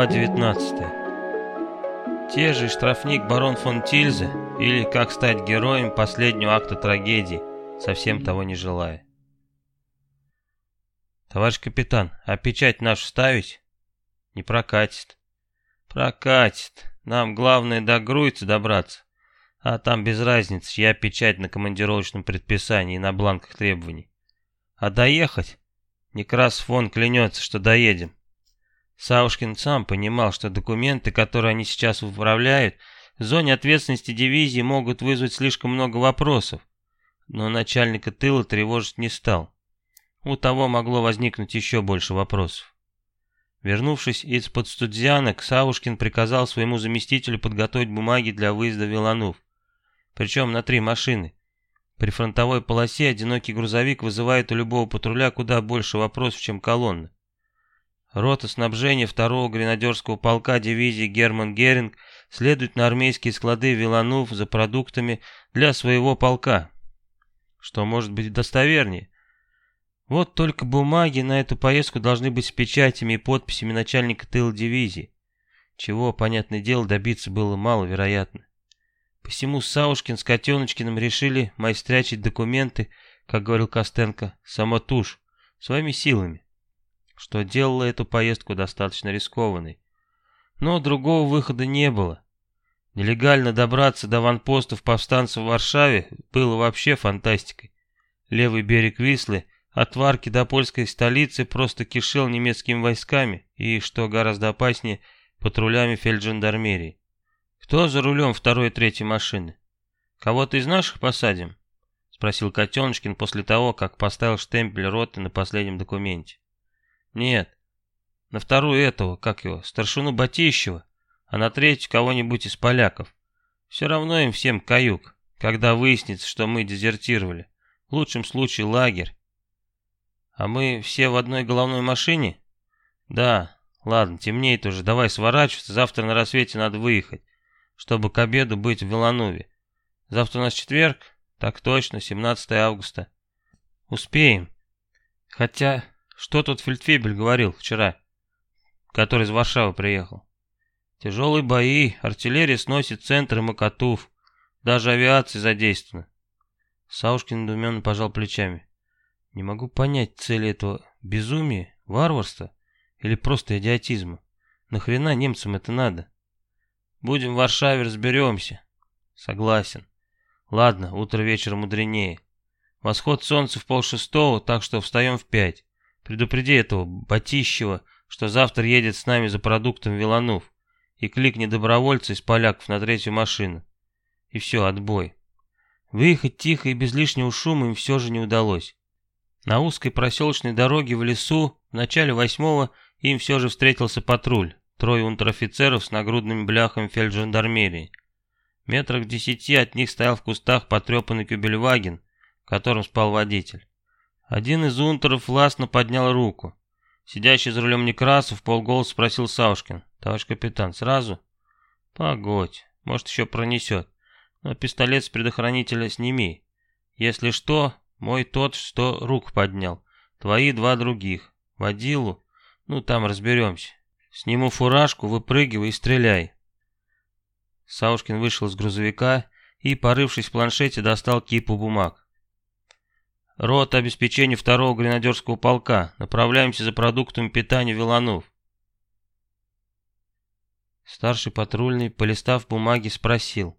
Глава 19 Те же штрафник барон фон Тильзе, или как стать героем последнего акта трагедии, совсем того не желая. Товарищ капитан, а печать нашу ставить? Не прокатит. Прокатит. Нам главное до Груйца добраться. А там без разницы, чья печать на командировочном предписании и на бланках требований. А доехать? Некрас фон клянется, что доедем. Саушкин сам понимал, что документы, которые они сейчас управляют, в зоне ответственности дивизии могут вызвать слишком много вопросов, но начальника тыла тревожить не стал. У того могло возникнуть еще больше вопросов. Вернувшись из-под студзянок, Саушкин приказал своему заместителю подготовить бумаги для выезда в. Причем на три машины. При фронтовой полосе одинокий грузовик вызывает у любого патруля куда больше вопросов, чем колонна. Рота снабжения второго гренадерского полка дивизии Герман Геринг следует на армейские склады Виланув за продуктами для своего полка. Что может быть достовернее? Вот только бумаги на эту поездку должны быть с печатями и подписями начальника тыла дивизии, чего, понятное дело, добиться было маловероятно. Посему Саушкин с Котеночкиным решили майстрячить документы, как говорил Костенко, самотушь, своими силами что делало эту поездку достаточно рискованной. Но другого выхода не было. Нелегально добраться до ванпостов повстанцев в Варшаве было вообще фантастикой. Левый берег Вислы от Варки до польской столицы просто кишел немецкими войсками и, что гораздо опаснее, патрулями фельджандармерии. Кто за рулем второй и третьей машины? Кого-то из наших посадим? Спросил Котеночкин после того, как поставил штемпель роты на последнем документе. Нет. На вторую этого, как его, старшину Батищева, а на третью кого-нибудь из поляков. Все равно им всем каюк, когда выяснится, что мы дезертировали. В лучшем случае лагерь. А мы все в одной головной машине? Да, ладно, темнеет уже, давай сворачиваться, завтра на рассвете надо выехать, чтобы к обеду быть в Виланове. Завтра у нас четверг? Так точно, 17 августа. Успеем. Хотя что тут Фельдфебель говорил вчера, который из Варшавы приехал? Тяжелые бои, артиллерия сносит центры Макатув, даже авиация задействована. Саушкин недоуменно пожал плечами. Не могу понять цели этого безумия, варварства или просто идиотизма. Нахрена немцам это надо? Будем в Варшаве, разберемся. Согласен. Ладно, утро вечера мудренее. Восход солнца в полшестого, так что встаем в пять. Предупреди этого Батищева, что завтра едет с нами за продуктом Виланув, и кликни добровольца из поляков на третью машину. И все, отбой. Выехать тихо и без лишнего шума им все же не удалось. На узкой проселочной дороге в лесу в начале восьмого им все же встретился патруль, трое унтер-офицеров с нагрудными бляхами фельджандармерии. Метрах десяти от них стоял в кустах потрепанный кюбельваген, в котором спал водитель. Один из унтеров властно поднял руку. Сидящий за рулем Некрасов полголоса спросил Саушкин. «Товарищ капитан, сразу?» «Погодь, может еще пронесет. Но пистолет с предохранителя сними. Если что, мой тот, что рук поднял. Твои два других. Водилу? Ну, там разберемся. Сниму фуражку, выпрыгивай и стреляй». Саушкин вышел из грузовика и, порывшись в планшете, достал кипу бумаг. Рота обеспечения второго гренадерского полка. Направляемся за продуктами питания Виланов. Старший патрульный, полистав бумаги, спросил.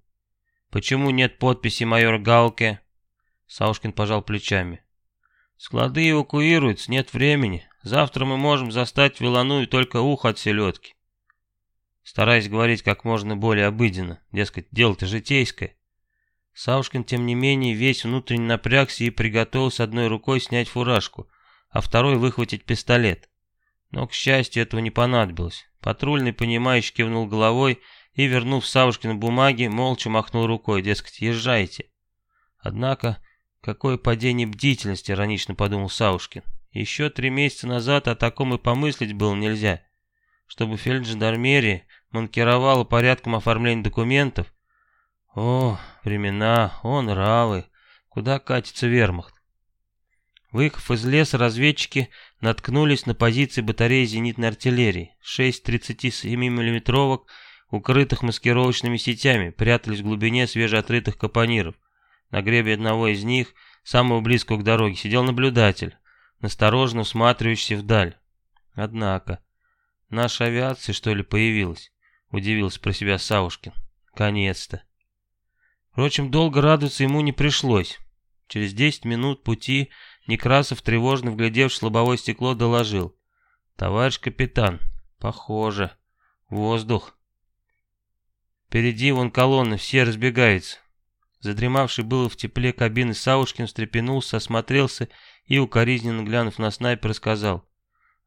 «Почему нет подписи майора Галке?» Саушкин пожал плечами. «Склады эвакуируются, нет времени. Завтра мы можем застать в Вилану только ухо от селедки». Стараясь говорить как можно более обыденно, дескать, дело-то житейское, Саушкин, тем не менее, весь внутренне напрягся и приготовился одной рукой снять фуражку, а второй выхватить пистолет. Но, к счастью, этого не понадобилось. Патрульный, понимающий, кивнул головой и, вернув Савушкину бумаги, молча махнул рукой, дескать, езжайте. Однако, какое падение бдительности, иронично подумал Саушкин. Еще три месяца назад о таком и помыслить было нельзя. Чтобы фельджандармерия манкировала порядком оформления документов, о, времена, о, нравы, куда катится вермахт. Выехав из леса, разведчики наткнулись на позиции батареи зенитной артиллерии. Шесть 37 миллиметровок, укрытых маскировочными сетями, прятались в глубине свежеотрытых капониров. На гребе одного из них, самого близкого к дороге, сидел наблюдатель, настороженно всматривающийся вдаль. Однако, наша авиация, что ли, появилась? Удивился про себя Саушкин. Конец-то. Впрочем, долго радоваться ему не пришлось. Через десять минут пути Некрасов, тревожно вглядевшись в лобовое стекло, доложил. «Товарищ капитан, похоже. Воздух. Впереди вон колонны, все разбегаются». Задремавший было в тепле кабины Саушкин встрепенулся, осмотрелся и, укоризненно глянув на снайпера, сказал.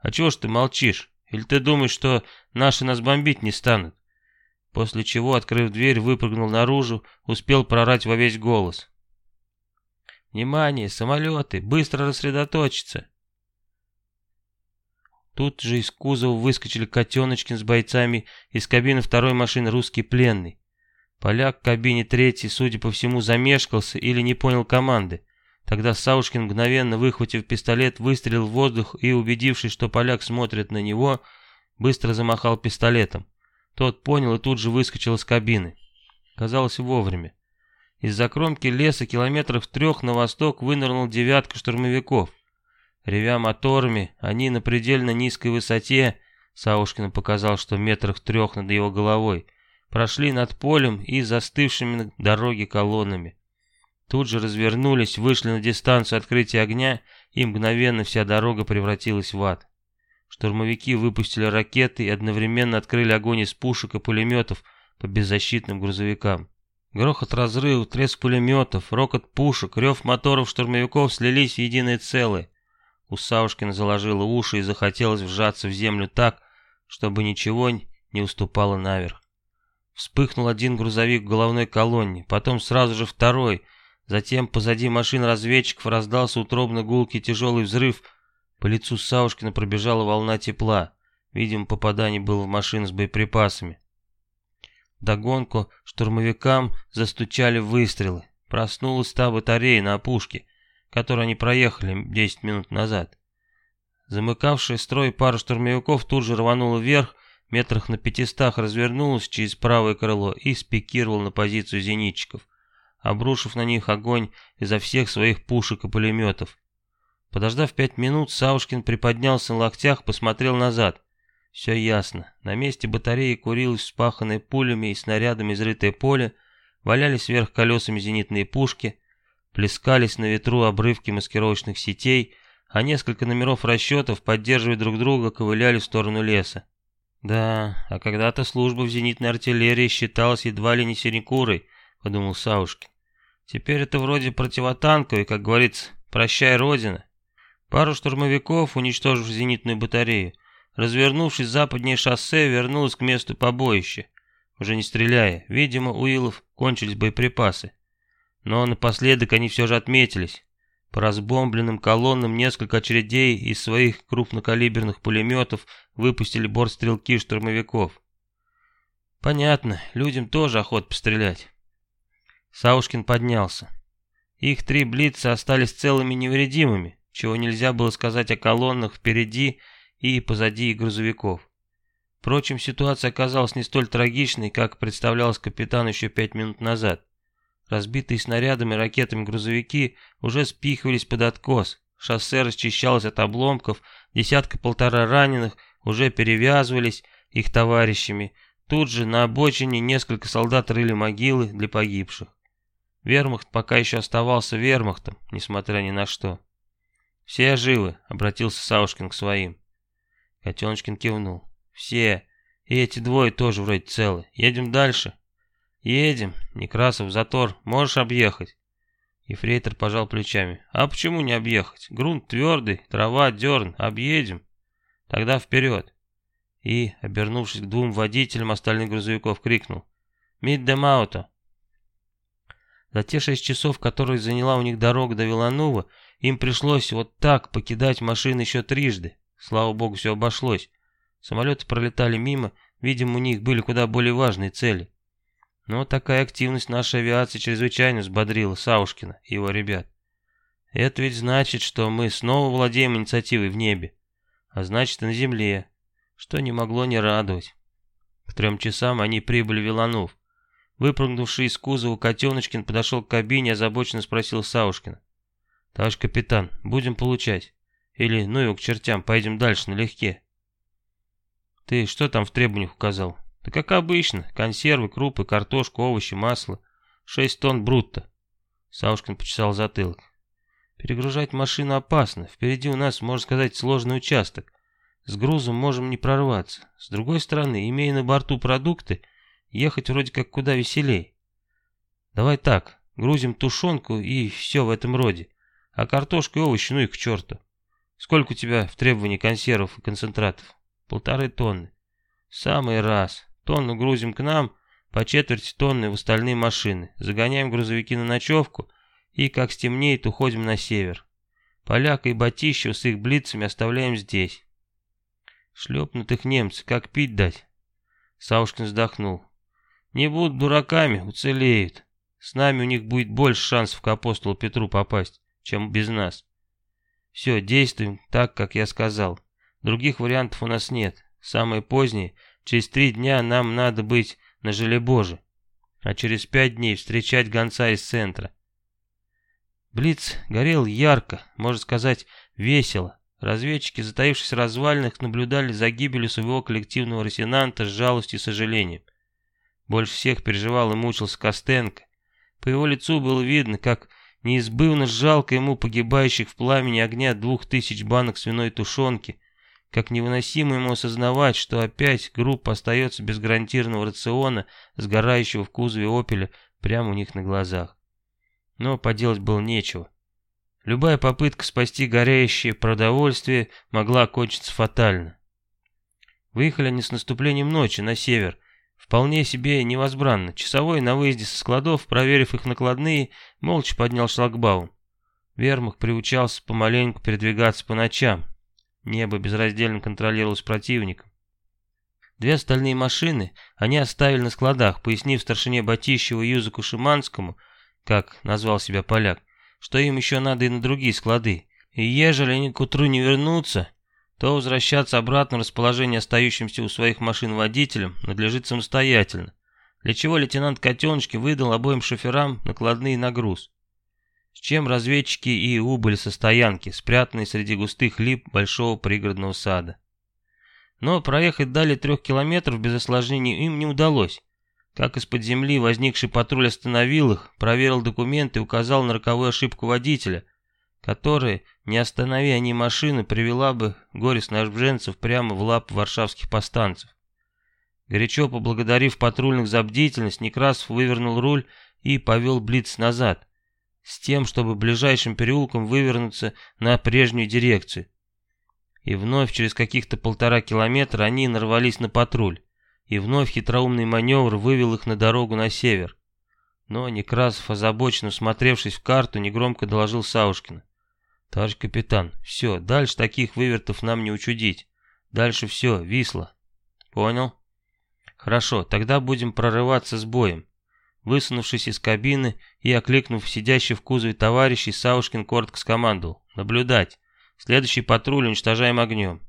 «А чего ж ты молчишь? Или ты думаешь, что наши нас бомбить не станут?» После чего, открыв дверь, выпрыгнул наружу, успел прорать во весь голос. «Внимание, самолеты! Быстро рассредоточиться!» Тут же из кузова выскочили Котеночкин с бойцами, из кабины второй машины русский пленный. Поляк в кабине третьей, судя по всему, замешкался или не понял команды. Тогда Саушкин, мгновенно выхватив пистолет, выстрелил в воздух и, убедившись, что поляк смотрит на него, быстро замахал пистолетом. Тот понял и тут же выскочил из кабины. Казалось, вовремя. Из-за кромки леса километров трех на восток вынырнул девятка штурмовиков. Ревя моторами, они на предельно низкой высоте, Саушкин показал, что метрах трех над его головой, прошли над полем и застывшими на дороге колоннами. Тут же развернулись, вышли на дистанцию открытия огня, и мгновенно вся дорога превратилась в ад. Штурмовики выпустили ракеты и одновременно открыли огонь из пушек и пулеметов по беззащитным грузовикам. Грохот разрыв, треск пулеметов, рокот пушек, рев моторов штурмовиков слились в единое целое. У Саушкина заложило уши и захотелось вжаться в землю так, чтобы ничего не уступало наверх. Вспыхнул один грузовик в головной колонне, потом сразу же второй, затем позади машин разведчиков раздался утробно гулкий тяжелый взрыв, по лицу Саушкина пробежала волна тепла, видимо попадание было в машину с боеприпасами. Догонку штурмовикам застучали выстрелы. Проснулась та батарея на опушке, которую они проехали 10 минут назад. Замыкавшая строй пара штурмовиков тут же рванула вверх, метрах на пятистах развернулась через правое крыло и спикировала на позицию зенитчиков, обрушив на них огонь изо всех своих пушек и пулеметов. Подождав пять минут, Саушкин приподнялся на локтях, посмотрел назад. Все ясно. На месте батареи курилось вспаханное пулями и снарядами изрытое поле, валялись вверх колесами зенитные пушки, плескались на ветру обрывки маскировочных сетей, а несколько номеров расчетов, поддерживая друг друга, ковыляли в сторону леса. Да, а когда-то служба в зенитной артиллерии считалась едва ли не синекурой, подумал Саушкин. Теперь это вроде противотанковый, как говорится, прощай, Родина. Пару штурмовиков, уничтожив зенитную батарею, развернувшись западнее шоссе, вернулась к месту побоища, уже не стреляя. Видимо, у Илов кончились боеприпасы. Но напоследок они все же отметились. По разбомбленным колоннам несколько очередей из своих крупнокалиберных пулеметов выпустили бортстрелки штурмовиков. Понятно, людям тоже охот пострелять. Саушкин поднялся. Их три блица остались целыми невредимыми, чего нельзя было сказать о колоннах впереди и позади грузовиков. Впрочем, ситуация оказалась не столь трагичной, как представлялось капитану еще пять минут назад. Разбитые снарядами и ракетами грузовики уже спихивались под откос, шоссе расчищалось от обломков, десятка-полтора раненых уже перевязывались их товарищами. Тут же на обочине несколько солдат рыли могилы для погибших. Вермахт пока еще оставался вермахтом, несмотря ни на что. «Все живы», — обратился Саушкин к своим. Котеночкин кивнул. «Все. И эти двое тоже вроде целы. Едем дальше?» «Едем. Некрасов, затор. Можешь объехать?» Ефрейтор пожал плечами. «А почему не объехать? Грунт твердый, трава, дерн. Объедем. Тогда вперед!» И, обернувшись к двум водителям остальных грузовиков, крикнул. «Мид ауто!» За те шесть часов, которые заняла у них дорога до Виланува, им пришлось вот так покидать машины еще трижды. Слава богу, все обошлось. Самолеты пролетали мимо, видимо, у них были куда более важные цели. Но такая активность нашей авиации чрезвычайно взбодрила Саушкина и его ребят. Это ведь значит, что мы снова владеем инициативой в небе, а значит и на земле, что не могло не радовать. К трем часам они прибыли в Виланов. Выпрыгнувший из кузова Котеночкин подошел к кабине и озабоченно спросил Саушкина. «Товарищ капитан, будем получать? Или, ну его к чертям, поедем дальше налегке?» «Ты что там в требованиях указал?» «Да как обычно, консервы, крупы, картошку, овощи, масло. Шесть тонн брутто». Саушкин почесал затылок. «Перегружать машину опасно. Впереди у нас, можно сказать, сложный участок. С грузом можем не прорваться. С другой стороны, имея на борту продукты, ехать вроде как куда веселей. Давай так, грузим тушенку и все в этом роде. А картошку и овощи, ну и к черту. Сколько у тебя в требовании консервов и концентратов? Полторы тонны. Самый раз. Тонну грузим к нам, по четверти тонны в остальные машины. Загоняем грузовики на ночевку и, как стемнеет, уходим на север. Поляка и Батищева с их блицами оставляем здесь. Шлепнутых немцев, как пить дать? Саушкин вздохнул. Не будут дураками, уцелеют. С нами у них будет больше шансов к апостолу Петру попасть, чем без нас. Все, действуем так, как я сказал. Других вариантов у нас нет. Самое позднее, через три дня нам надо быть на Желебоже, а через пять дней встречать гонца из центра. Блиц горел ярко, можно сказать, весело. Разведчики, затаившись в развалинах, наблюдали за гибелью своего коллективного лейтенанта с жалостью и сожалением. Больше всех переживал и мучился Костенко. По его лицу было видно, как неизбывно жалко ему погибающих в пламени огня двух тысяч банок свиной тушенки, как невыносимо ему осознавать, что опять группа остается без гарантированного рациона, сгорающего в кузове «Опеля» прямо у них на глазах. Но поделать было нечего. Любая попытка спасти горящее продовольствие могла окончиться фатально. Выехали они с наступлением ночи на север, вполне себе невозбранно. Часовой на выезде со складов, проверив их накладные, молча поднял шлагбаум. Вермах приучался помаленьку передвигаться по ночам. Небо безраздельно контролировалось противником. Две остальные машины они оставили на складах, пояснив старшине Батищеву и Юзаку Шиманскому, как назвал себя поляк, что им еще надо и на другие склады, и ежели они к утру не вернутся, то возвращаться обратно в расположение остающимся у своих машин водителям надлежит самостоятельно, для чего лейтенант Котеночки выдал обоим шоферам накладные на груз. С чем разведчики и убыли со стоянки, спрятанной среди густых лип большого пригородного сада. Но проехать далее трех километров без осложнений им не удалось. Как из-под земли возникший патруль остановил их, проверил документы и указал на роковую ошибку водителя, которая, не останови они машины, привела бы горе-снабженцев прямо в лап варшавских повстанцев. Горячо поблагодарив патрульных за бдительность, Некрасов вывернул руль и повел Блиц назад, с тем, чтобы ближайшим переулком вывернуться на прежнюю дирекцию. И вновь через каких-то полтора километра они нарвались на патруль и вновь хитроумный маневр вывел их на дорогу на север. Но Некрасов, озабоченно смотревшись в карту, негромко доложил Саушкину. «Товарищ капитан, все, дальше таких вывертов нам не учудить. Дальше все, висло». «Понял?» «Хорошо, тогда будем прорываться с боем». Высунувшись из кабины и окликнув сидящий в кузове товарищей, Саушкин коротко скомандовал. «Наблюдать. Следующий патруль уничтожаем огнем».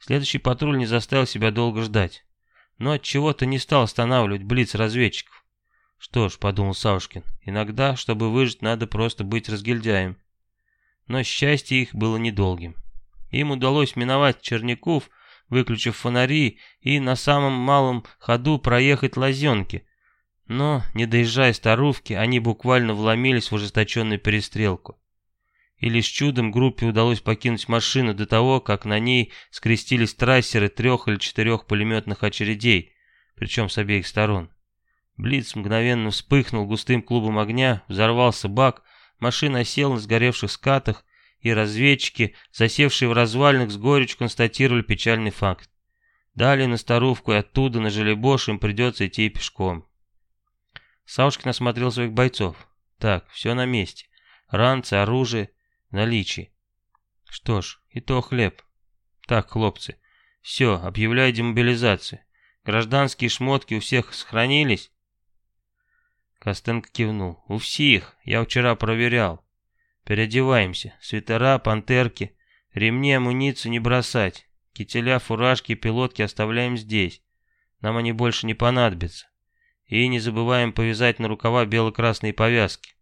Следующий патруль не заставил себя долго ждать но от чего-то не стал останавливать блиц разведчиков. Что ж, подумал Саушкин, иногда, чтобы выжить, надо просто быть разгильдяем. Но счастье их было недолгим. Им удалось миновать Черняков, выключив фонари, и на самом малом ходу проехать лазенки. Но, не доезжая Старувки, они буквально вломились в ожесточенную перестрелку и лишь чудом группе удалось покинуть машину до того, как на ней скрестились трассеры трех или четырех пулеметных очередей, причем с обеих сторон. Блиц мгновенно вспыхнул густым клубом огня, взорвался бак, машина осела на сгоревших скатах, и разведчики, засевшие в развалинах, с горечью констатировали печальный факт. Далее на Старувку и оттуда на Желебош им придется идти пешком. Саушкин осмотрел своих бойцов. Так, все на месте. Ранцы, оружие, наличии. Что ж, и то хлеб. Так, хлопцы, все, объявляю демобилизацию. Гражданские шмотки у всех сохранились? Костенко кивнул. У всех, я вчера проверял. Переодеваемся. Свитера, пантерки, ремни, амуницию не бросать. Кителя, фуражки пилотки оставляем здесь. Нам они больше не понадобятся. И не забываем повязать на рукава бело-красные повязки.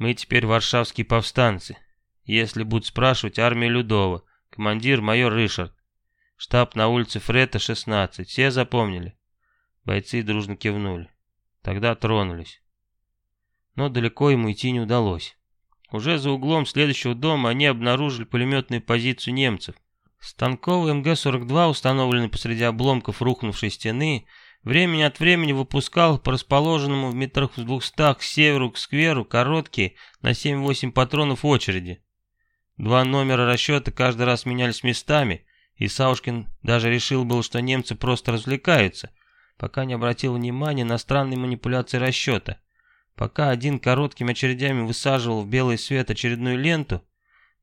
Мы теперь варшавские повстанцы. Если будут спрашивать, армия Людова. Командир майор Ришард. Штаб на улице Фрета, 16. Все запомнили? Бойцы дружно кивнули. Тогда тронулись. Но далеко ему идти не удалось. Уже за углом следующего дома они обнаружили пулеметную позицию немцев. Станковый МГ-42, установленный посреди обломков рухнувшей стены, времени от времени выпускал по расположенному в метрах в двухстах северу к скверу короткие на 7-8 патронов очереди. Два номера расчета каждый раз менялись местами, и Саушкин даже решил был, что немцы просто развлекаются, пока не обратил внимания на странные манипуляции расчета. Пока один короткими очередями высаживал в белый свет очередную ленту,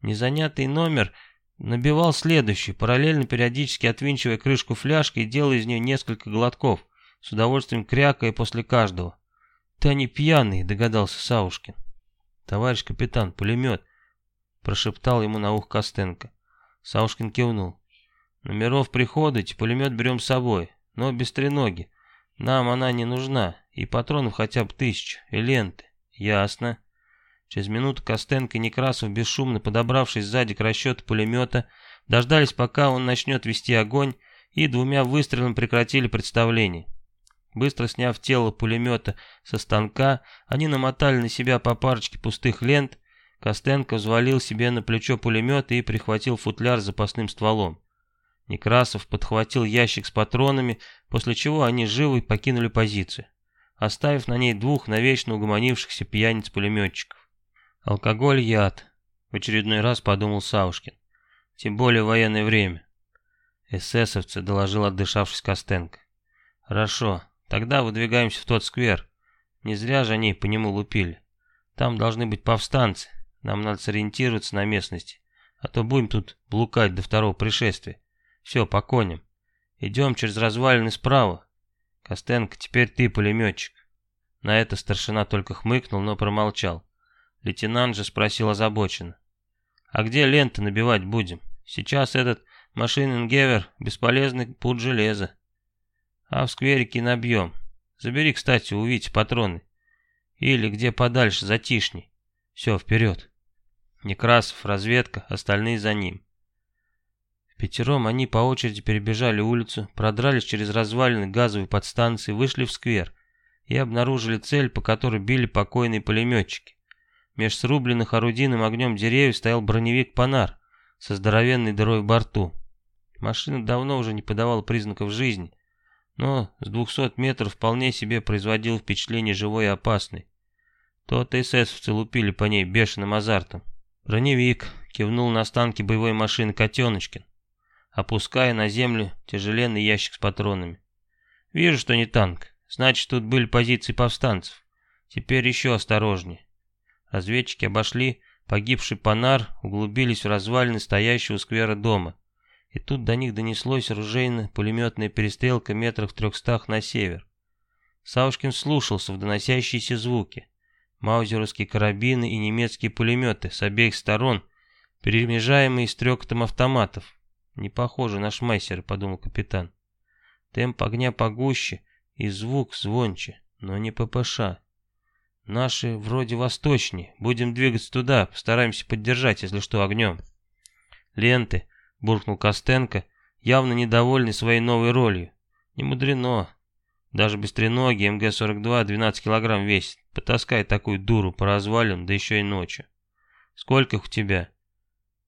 незанятый номер — Набивал следующий, параллельно периодически отвинчивая крышку фляжки и делая из нее несколько глотков, с удовольствием крякая после каждого. «Ты они пьяные», — догадался Саушкин. «Товарищ капитан, пулемет», — прошептал ему на ух Костенко. Саушкин кивнул. «Номеров приходите, пулемет берем с собой, но без треноги. Нам она не нужна, и патронов хотя бы тысячу, и ленты». «Ясно». Через минуту Костенко и Некрасов, бесшумно подобравшись сзади к расчету пулемета, дождались, пока он начнет вести огонь, и двумя выстрелами прекратили представление. Быстро сняв тело пулемета со станка, они намотали на себя по парочке пустых лент, Костенко взвалил себе на плечо пулемет и прихватил футляр с запасным стволом. Некрасов подхватил ящик с патронами, после чего они живы покинули позицию, оставив на ней двух навечно угомонившихся пьяниц-пулеметчиков. Алкоголь – яд, в очередной раз подумал Саушкин. Тем более в военное время. Эсэсовцы, доложил отдышавшись Костенко. Хорошо, тогда выдвигаемся в тот сквер. Не зря же они по нему лупили. Там должны быть повстанцы. Нам надо сориентироваться на местности. А то будем тут блукать до второго пришествия. Все, по коням. Идем через развалины справа. Костенко, теперь ты пулеметчик. На это старшина только хмыкнул, но промолчал. Лейтенант же спросил озабоченно. «А где ленты набивать будем? Сейчас этот машинингевер — бесполезный путь железа. А в скверике набьем. Забери, кстати, у Вити патроны. Или где подальше, затишней. Все, вперед». Некрасов, разведка, остальные за ним. Пятером они по очереди перебежали улицу, продрались через развалины газовой подстанции, вышли в сквер и обнаружили цель, по которой били покойные пулеметчики. Меж срубленных орудийным огнем деревьев стоял броневик «Панар» со здоровенной дырой в борту. Машина давно уже не подавала признаков жизни, но с 200 метров вполне себе производил впечатление живой и опасной. То-то эсэсовцы лупили по ней бешеным азартом. Броневик кивнул на останки боевой машины Котеночкин, опуская на землю тяжеленный ящик с патронами. «Вижу, что не танк. Значит, тут были позиции повстанцев. Теперь еще осторожнее. Разведчики обошли погибший Панар, углубились в развалины стоящего сквера дома. И тут до них донеслось оружейно-пулеметная перестрелка метрах в трехстах на север. Саушкин слушался в доносящиеся звуки. Маузеровские карабины и немецкие пулеметы с обеих сторон, перемежаемые стрекотом автоматов. «Не похоже на шмайсеры», — подумал капитан. Темп огня погуще и звук звонче, но не ППШ. Наши вроде восточнее. Будем двигаться туда, постараемся поддержать, если что, огнем. Ленты, буркнул Костенко, явно недовольный своей новой ролью. Не мудрено. Даже без треноги МГ-42 12 килограмм весит. Потаскай такую дуру по развалям, да еще и ночью. Сколько их у тебя?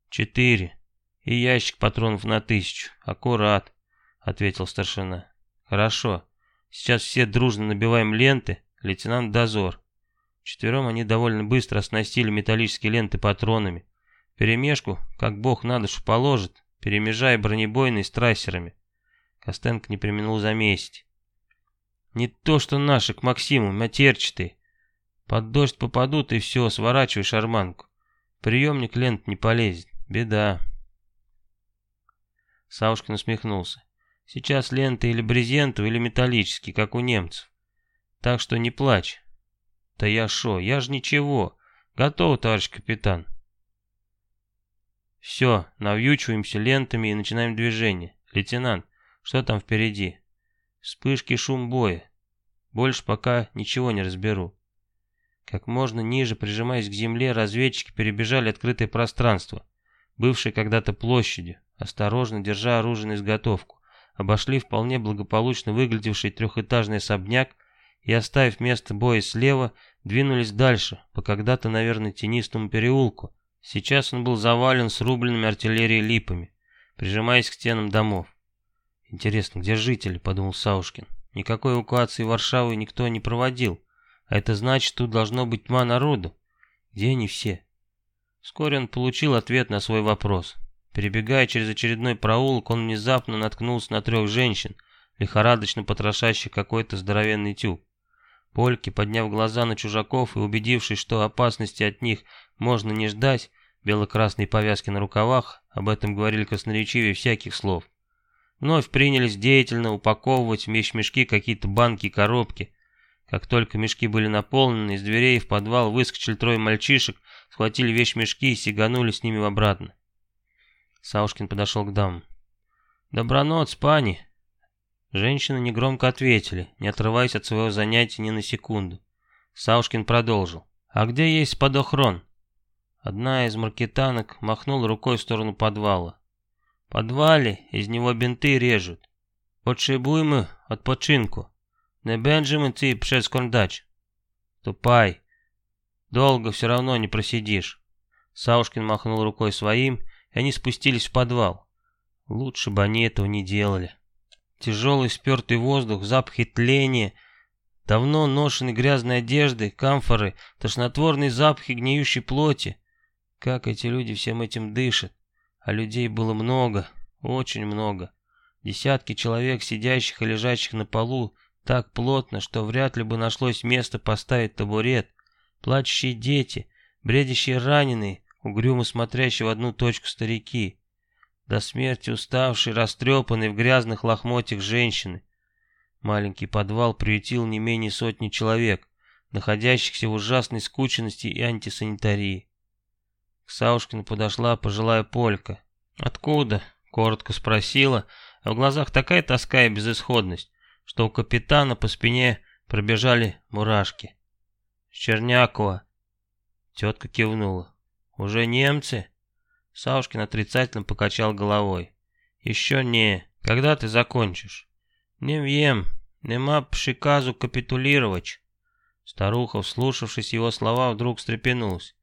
Четыре. И ящик патронов на тысячу. Аккурат, ответил старшина. Хорошо. Сейчас все дружно набиваем ленты. Лейтенант Дозор. Четвером они довольно быстро оснастили металлические ленты патронами. Перемешку, как бог на душу положит, перемежая бронебойные с трассерами. Костенко не применил заметить. Не то что наши к Максиму, матерчатые. Под дождь попадут и все, сворачивай шарманку. Приемник лент не полезет. Беда. Саушкин усмехнулся. Сейчас ленты или брезентовые, или металлические, как у немцев. Так что не плачь. «Да я шо, я ж ничего. Готово, товарищ капитан. Все, навьючиваемся лентами и начинаем движение. Лейтенант, что там впереди? Вспышки, шум боя. Больше пока ничего не разберу. Как можно ниже, прижимаясь к земле, разведчики перебежали открытое пространство, бывшее когда-то площадью, осторожно держа оружие на изготовку, обошли вполне благополучно выглядевший трехэтажный особняк и, оставив место боя слева, двинулись дальше, по когда-то, наверное, тенистому переулку. Сейчас он был завален срубленными артиллерией липами, прижимаясь к стенам домов. «Интересно, где жители?» — подумал Саушкин. «Никакой эвакуации Варшавы никто не проводил, а это значит, тут должно быть тьма народу. Где они все?» Вскоре он получил ответ на свой вопрос. Перебегая через очередной проулок, он внезапно наткнулся на трех женщин, лихорадочно потрошащих какой-то здоровенный тюк. Польки, подняв глаза на чужаков и убедившись, что опасности от них можно не ждать, бело-красные повязки на рукавах, об этом говорили красноречивее всяких слов, вновь принялись деятельно упаковывать в мешки какие-то банки и коробки. Как только мешки были наполнены, из дверей в подвал выскочили трое мальчишек, схватили вещмешки и сиганули с ними обратно. Саушкин подошел к дамам. «Доброноц, пани!» Женщины негромко ответили, не отрываясь от своего занятия ни на секунду. Саушкин продолжил. «А где есть подохрон?» Одна из маркетанок махнула рукой в сторону подвала. Подвале из него бинты режут. Потребуємо отпочинку. Не бенджимо ти прескондач. Тупай. Долго все равно не просидишь. Саушкин махнул рукой своим, и они спустились в подвал. Лучше бы они этого не делали. Тяжелый спертый воздух, запахи тления, давно ношенной грязной одежды, камфоры, тошнотворные запахи гниющей плоти. Как эти люди всем этим дышат? А людей было много, очень много. Десятки человек, сидящих и лежащих на полу, так плотно, что вряд ли бы нашлось место поставить табурет. Плачущие дети, бредящие раненые, угрюмо смотрящие в одну точку старики. До смерти уставшие, растрепанные в грязных лохмотьях женщины. Маленький подвал приютил не менее сотни человек, находящихся в ужасной скученности и антисанитарии. К Саушкину подошла пожилая полька. «Откуда?» — коротко спросила, а в глазах такая тоска и безысходность, что у капитана по спине пробежали мурашки. «С Чернякова». Тетка кивнула. «Уже немцы?» Саушкин отрицательно покачал головой. «Еще не. Когда ты закончишь?» «Не вем. Нема приказу капитулировать». Старуха, вслушавшись его слова, вдруг встрепенулась.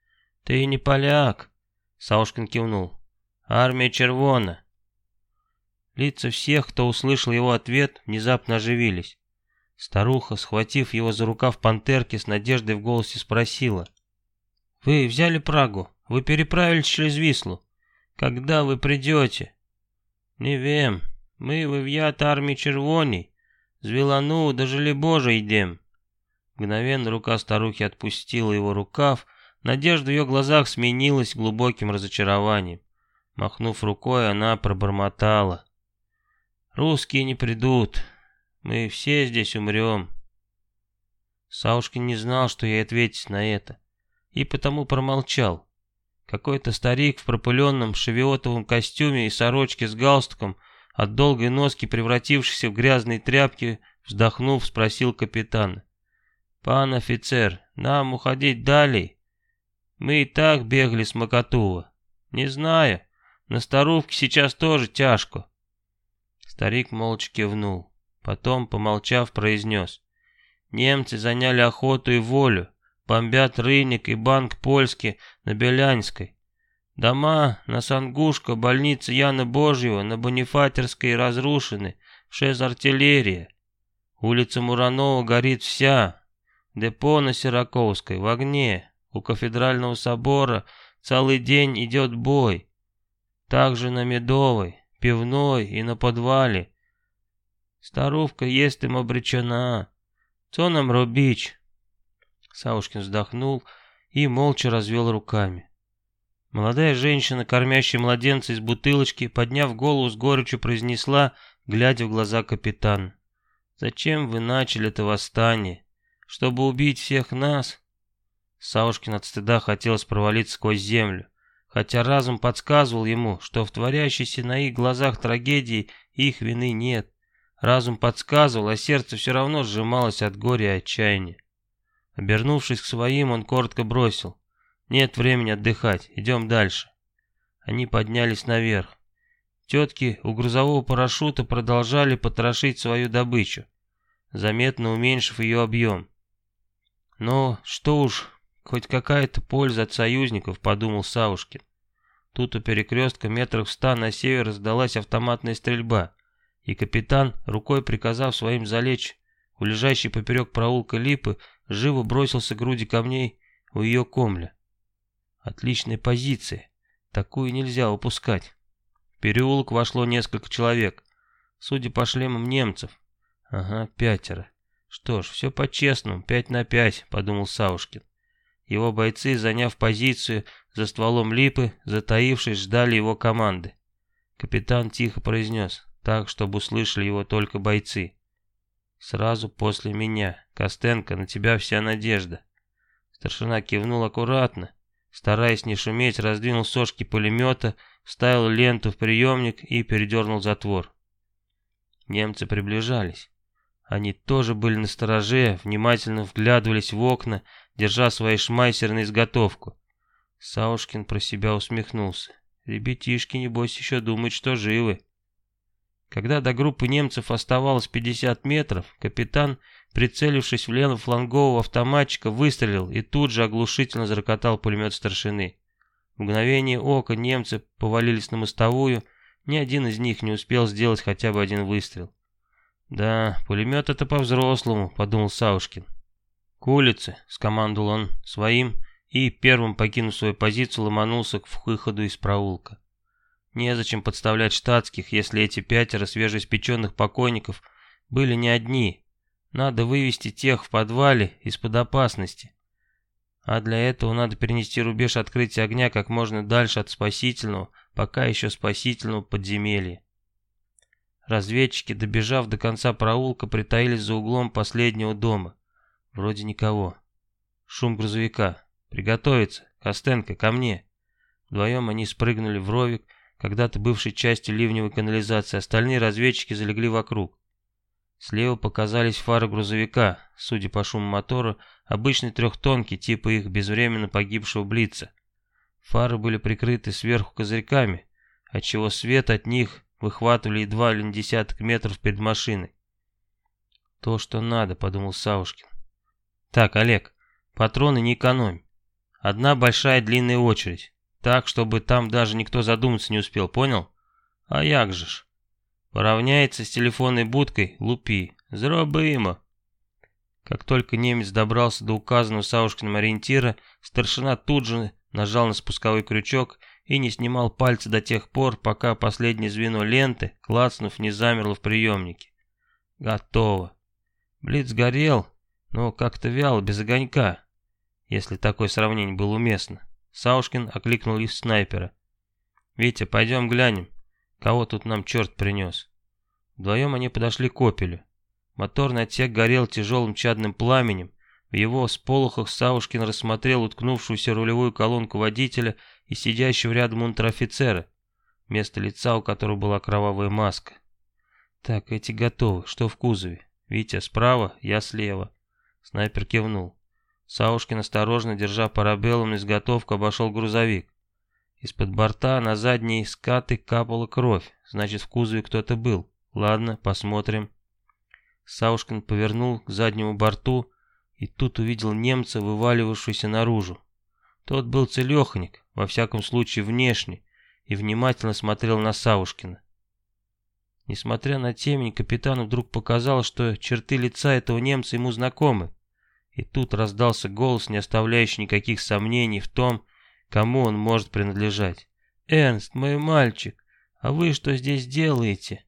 «Ты не поляк!» Саушкин кивнул. «Армия червона!» Лица всех, кто услышал его ответ, внезапно оживились. Старуха, схватив его за рукав пантерки, с надеждой в голосе спросила. «Вы взяли Прагу?» Вы переправились через Вислу. Когда вы придете? Не вем. Мы вывьят армии червоней. З Вилану до Желебожа идем. Мгновенно рука старухи отпустила его рукав. Надежда в ее глазах сменилась глубоким разочарованием. Махнув рукой, она пробормотала. «Русские не придут. Мы все здесь умрем». Саушкин не знал, что ей ответить на это, и потому промолчал. Какой-то старик в пропыленном шевиотовом костюме и сорочке с галстуком, от долгой носки превратившийся в грязные тряпки, вздохнув, спросил капитана. «Пан офицер, нам уходить далее? Мы и так бегали с Макатува. Не знаю, на Старувке сейчас тоже тяжко». Старик молча кивнул. Потом, помолчав, произнес. «Немцы заняли охоту и волю бомбят рынок и банк польский на Белянской. Дома на Сангушко, больница Яна Божьего, на Бонифатерской разрушены, шесть артиллерия. Улица Муранова горит вся, депо на Сираковской в огне, у кафедрального собора целый день идет бой. Также на Медовой, Пивной и на подвале. Старувка есть им обречена. Что нам рубить? Саушкин вздохнул и молча развел руками. Молодая женщина, кормящая младенца из бутылочки, подняв голову с горечью, произнесла, глядя в глаза капитан. «Зачем вы начали это восстание? Чтобы убить всех нас?» Саушкин от стыда хотелось провалиться сквозь землю. хотя разум подсказывал ему, что в творящейся на их глазах трагедии их вины нет. Разум подсказывал, а сердце все равно сжималось от горя и отчаяния. Обернувшись к своим, он коротко бросил. «Нет времени отдыхать, идем дальше». Они поднялись наверх. Тетки у грузового парашюта продолжали потрошить свою добычу, заметно уменьшив ее объем. Но что уж, хоть какая-то польза от союзников, подумал Савушкин. Тут у перекрестка метров ста на север раздалась автоматная стрельба, и капитан, рукой приказав своим залечь у лежащей поперек проулка липы, живо бросился к груди камней у ее комля. Отличная позиция, такую нельзя упускать. В переулок вошло несколько человек. Судя по шлемам немцев. Ага, пятеро. Что ж, все по-честному, пять на пять, подумал Саушкин. Его бойцы, заняв позицию за стволом липы, затаившись, ждали его команды. Капитан тихо произнес, так, чтобы услышали его только бойцы. «Сразу после меня. Костенко, на тебя вся надежда». Старшина кивнул аккуратно, стараясь не шуметь, раздвинул сошки пулемета, вставил ленту в приемник и передернул затвор. Немцы приближались. Они тоже были на стороже, внимательно вглядывались в окна, держа свои шмайсеры на изготовку. Саушкин про себя усмехнулся. Ребятишки, небось, еще думают, что живы. Когда до группы немцев оставалось 50 метров, капитан, прицелившись в лену флангового автоматчика, выстрелил и тут же оглушительно зарокотал пулемет старшины. В мгновение ока немцы повалились на мостовую, ни один из них не успел сделать хотя бы один выстрел. «Да, пулемет это по-взрослому», — подумал Саушкин. «К улице», — скомандовал он своим, и, первым покинув свою позицию, ломанулся к выходу из проулка. Незачем подставлять штатских, если эти пятеро свежеиспеченных покойников были не одни. Надо вывести тех в подвале из-под опасности. А для этого надо перенести рубеж открытия огня как можно дальше от спасительного, пока еще спасительного подземелья. Разведчики, добежав до конца проулка, притаились за углом последнего дома. Вроде никого. Шум грузовика. Приготовиться. Костенко, ко мне. Вдвоем они спрыгнули в ровик, когда-то бывшей части ливневой канализации. Остальные разведчики залегли вокруг. Слева показались фары грузовика, судя по шуму мотора, обычный трехтонкий, типа их безвременно погибшего Блица. Фары были прикрыты сверху козырьками, отчего свет от них выхватывали едва ли не десяток метров перед машиной. «То, что надо», — подумал Савушкин. «Так, Олег, патроны не экономь. Одна большая длинная очередь, так, чтобы там даже никто задуматься не успел, понял? А як же ж?» Поравняется с телефонной будкой, лупи. Зробимо. Как только немец добрался до указанного Саушкиным ориентира, старшина тут же нажал на спусковой крючок и не снимал пальца до тех пор, пока последнее звено ленты, клацнув, не замерло в приемнике. Готово. Блиц горел, но как-то вяло, без огонька, если такое сравнение было уместно. Саушкин окликнул из снайпера. «Витя, пойдем глянем, Кого тут нам черт принес? Вдвоем они подошли к опелю. Моторный отсек горел тяжелым чадным пламенем. В его сполохах Савушкин рассмотрел уткнувшуюся рулевую колонку водителя и сидящего рядом унтер-офицера, вместо лица у которого была кровавая маска. «Так, эти готовы. Что в кузове? Витя справа, я слева». Снайпер кивнул. Саушкин, осторожно, держа парабеллум на изготовку, обошел грузовик. Из-под борта на задние скаты капала кровь, значит в кузове кто-то был. Ладно, посмотрим. Саушкин повернул к заднему борту и тут увидел немца, вываливавшегося наружу. Тот был целеханик, во всяком случае внешне, и внимательно смотрел на Саушкина. Несмотря на темень, капитану вдруг показалось, что черты лица этого немца ему знакомы. И тут раздался голос, не оставляющий никаких сомнений в том, Кому он может принадлежать? «Эрнст, мой мальчик, а вы что здесь делаете?»